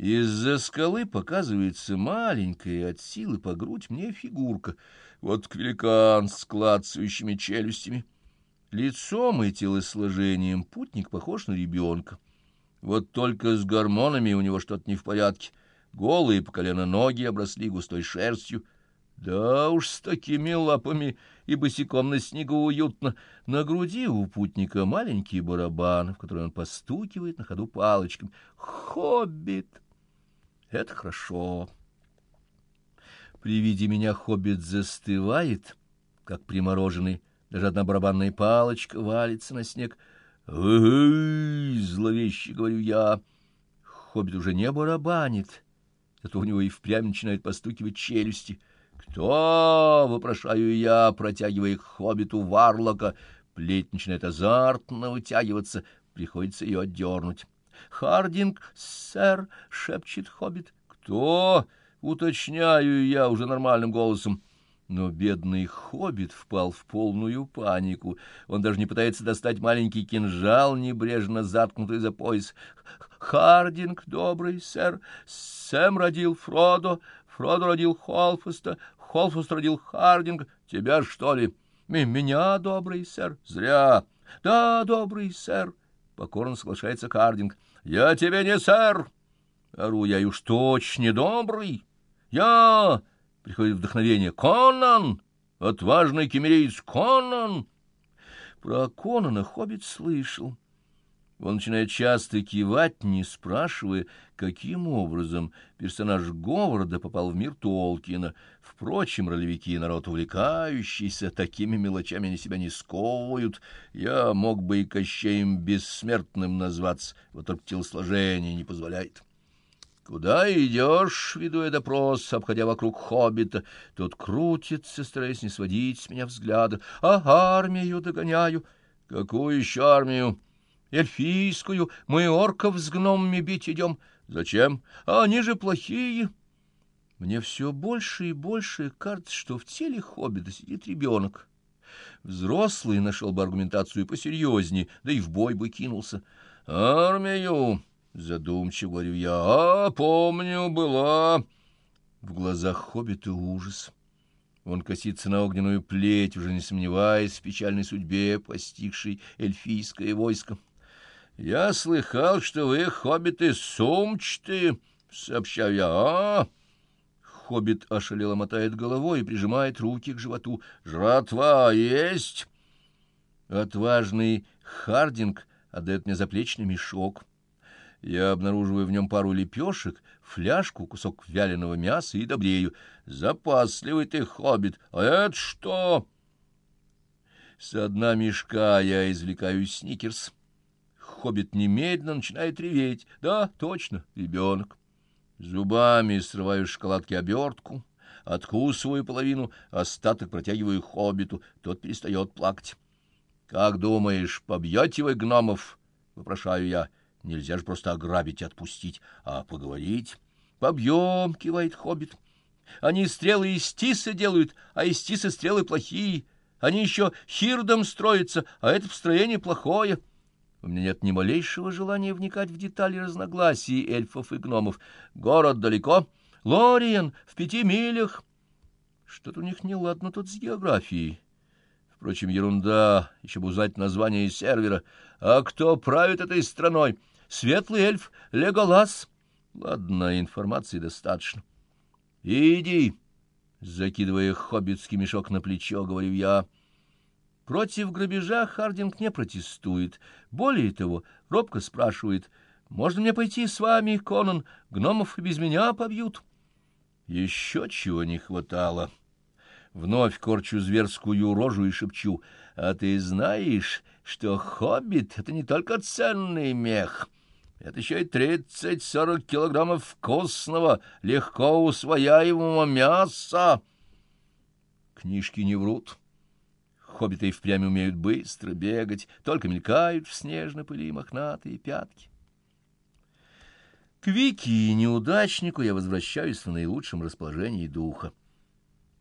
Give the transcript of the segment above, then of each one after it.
Из-за скалы показывается маленькая от силы по грудь мне фигурка. Вот великан с клацающими челюстями. Лицом и телосложением путник похож на ребенка. Вот только с гормонами у него что-то не в порядке. Голые по колено ноги обросли густой шерстью. Да уж с такими лапами и босиком на снегу уютно. На груди у путника маленький барабан, в который он постукивает на ходу палочками. Хоббит! Это хорошо. При виде меня хоббит застывает, как примороженный, даже одна барабанная палочка валится на снег. «Эй!» — зловеще говорю я. Хоббит уже не барабанит, зато у него и впрямь начинает постукивать челюсти. «Кто?» — вопрошаю я, протягивая к хоббиту варлока. Плеть начинает азартно вытягиваться, приходится ее отдернуть. «Хардинг, сэр!» — шепчет хоббит. «Кто?» — уточняю я уже нормальным голосом. Но бедный хоббит впал в полную панику. Он даже не пытается достать маленький кинжал, небрежно заткнутый за пояс. «Хардинг, добрый сэр, Сэм родил Фродо, Фродо родил Холфаста, Холфаст родил Хардинг. Тебя, что ли?» «Меня, добрый сэр, зря». «Да, добрый сэр», — покорно соглашается Хардинг. «Я тебе не сэр!» Ору я, и уж точно добрый. «Я!» — приходит вдохновение. «Конан! Отважный кемериец Конан!» Про Конана Хоббит слышал. Он начинает часто кивать, не спрашивая, каким образом персонаж Говарда попал в мир Толкина. Впрочем, ролевики — народ увлекающийся, такими мелочами они себя не сковывают. Я мог бы и Кощеем Бессмертным назваться, вот только телосложение не позволяет. «Куда идешь?» — веду я допрос, обходя вокруг хоббита. Тот крутится, стараясь не сводить с меня взгляда. «А армию догоняю». «Какую еще армию?» Эльфийскую, мы орков с гномами бить идем. Зачем? А они же плохие. Мне все больше и больше кажется, что в теле хоббита сидит ребенок. Взрослый нашел бы аргументацию посерьезнее, да и в бой бы кинулся. «Армию!» — задумчиво говорю я. «А, помню, была...» В глазах хоббита ужас. Он косится на огненную плеть, уже не сомневаясь в печальной судьбе, постигшей эльфийское войско. Я слыхал, что вы, хоббиты, сумчатые, — сообщаю я. А, Хоббит ошалело мотает головой и прижимает руки к животу. Жратва есть? Отважный Хардинг отдает мне заплечный мешок. Я обнаруживаю в нем пару лепешек, фляжку, кусок вяленого мяса и добрею. Запасливый ты, хоббит. А это что? С дна мешка я извлекаю сникерс хоббит немедленно начинает реветь. Да, точно, ребенок. Зубами срываю шоколадки обертку, откусываю половину, остаток протягиваю хоббиту, тот перестает плакать. — Как думаешь, побьете вы гномов? — вопрошаю я. — Нельзя же просто ограбить и отпустить, а поговорить. — Побьем, — кивает хоббит. — Они стрелы из тиса делают, а из тиса стрелы плохие. Они еще хирдом строятся, а это построение плохое. — у меня нет ни малейшего желания вникать в детали разногласий эльфов и гномов. Город далеко. Лориен в пяти милях. Что-то у них неладно тут с географией. Впрочем, ерунда, еще бы узнать название сервера. А кто правит этой страной? Светлый эльф Леголас. Ладно, информации достаточно. Иди, закидывая хоббитский мешок на плечо, говорю я, — Против грабежа Хардинг не протестует. Более того, робко спрашивает, «Можно мне пойти с вами, Конан? Гномов без меня побьют». Еще чего не хватало. Вновь корчу зверскую рожу и шепчу, «А ты знаешь, что хоббит — это не только ценный мех». Это еще и тридцать-сорок килограммов вкусного, легко усвояемого мяса. Книжки не врут. Хоббиты и впрямь умеют быстро бегать, только мелькают в снежной пыли мохнатые пятки. К Вике и неудачнику я возвращаюсь в наилучшем расположении духа.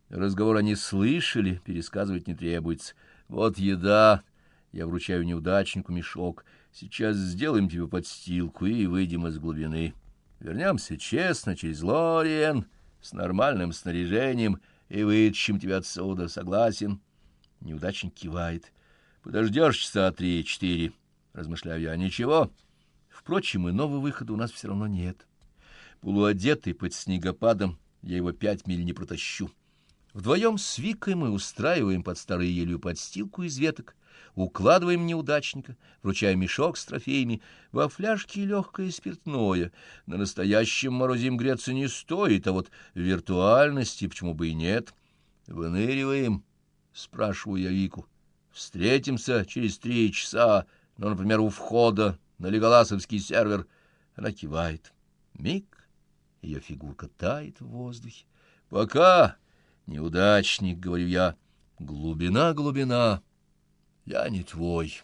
Разговор они слышали, пересказывать не требуется. Вот еда. Я вручаю неудачнику мешок. Сейчас сделаем тебе подстилку и выйдем из глубины. Вернемся честно, через Лориен, с нормальным снаряжением, и вытащим тебя отсюда, согласен? Неудачник кивает. Подождешь часа три-четыре, размышляю я. Ничего. Впрочем, иного выхода у нас все равно нет. Полуодетый под снегопадом, я его пять миль не протащу. Вдвоем с Викой мы устраиваем под старой елью подстилку из веток, укладываем неудачника, вручая мешок с трофеями, во фляжке легкое спиртное. На настоящем морозе им греться не стоит, а вот виртуальности почему бы и нет. Выныриваем, спрашиваю я Вику. Встретимся через три часа, ну, например, у входа на Леголасовский сервер. Она кивает. Миг, ее фигурка тает в воздухе. Пока, неудачник, говорю я, глубина, глубина, я не твой.